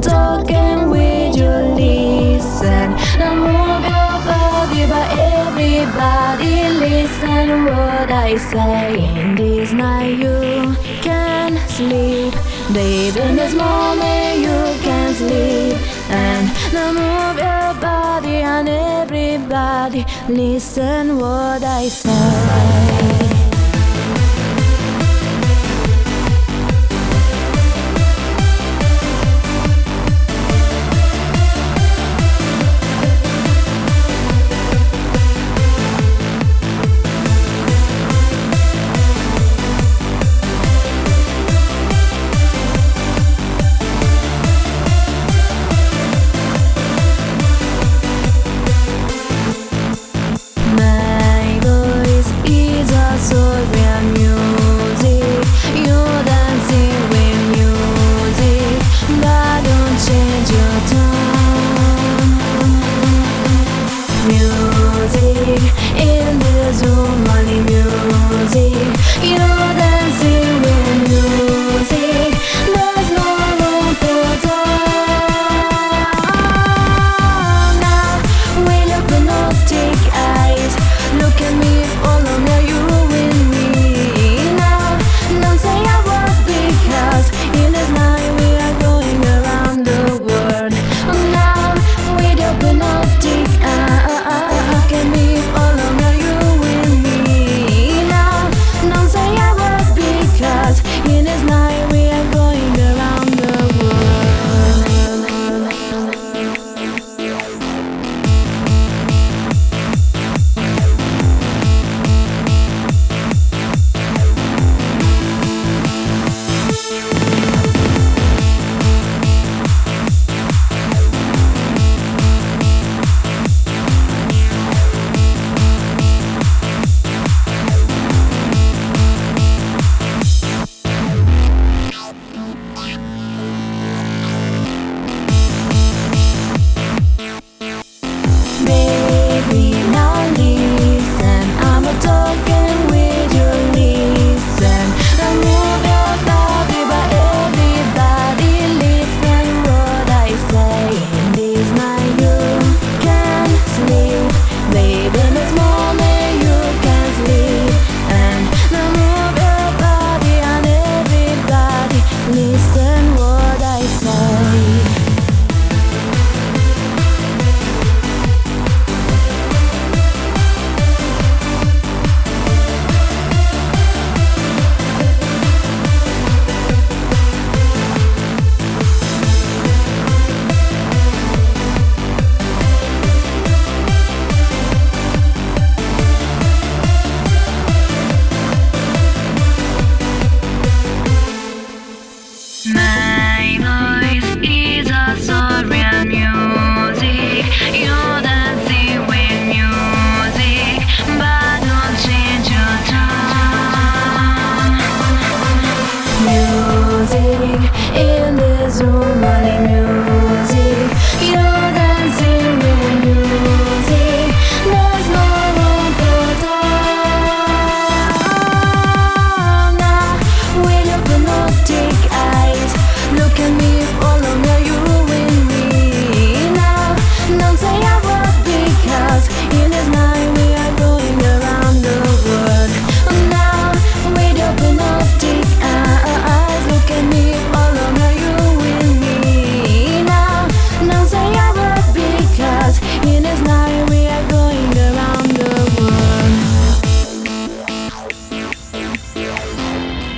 talking, will you listen? Now move your body, but everybody listen what I say. In this night you can sleep, baby. In this moment you can sleep, and now move your body, and everybody listen what I say. і не знаю.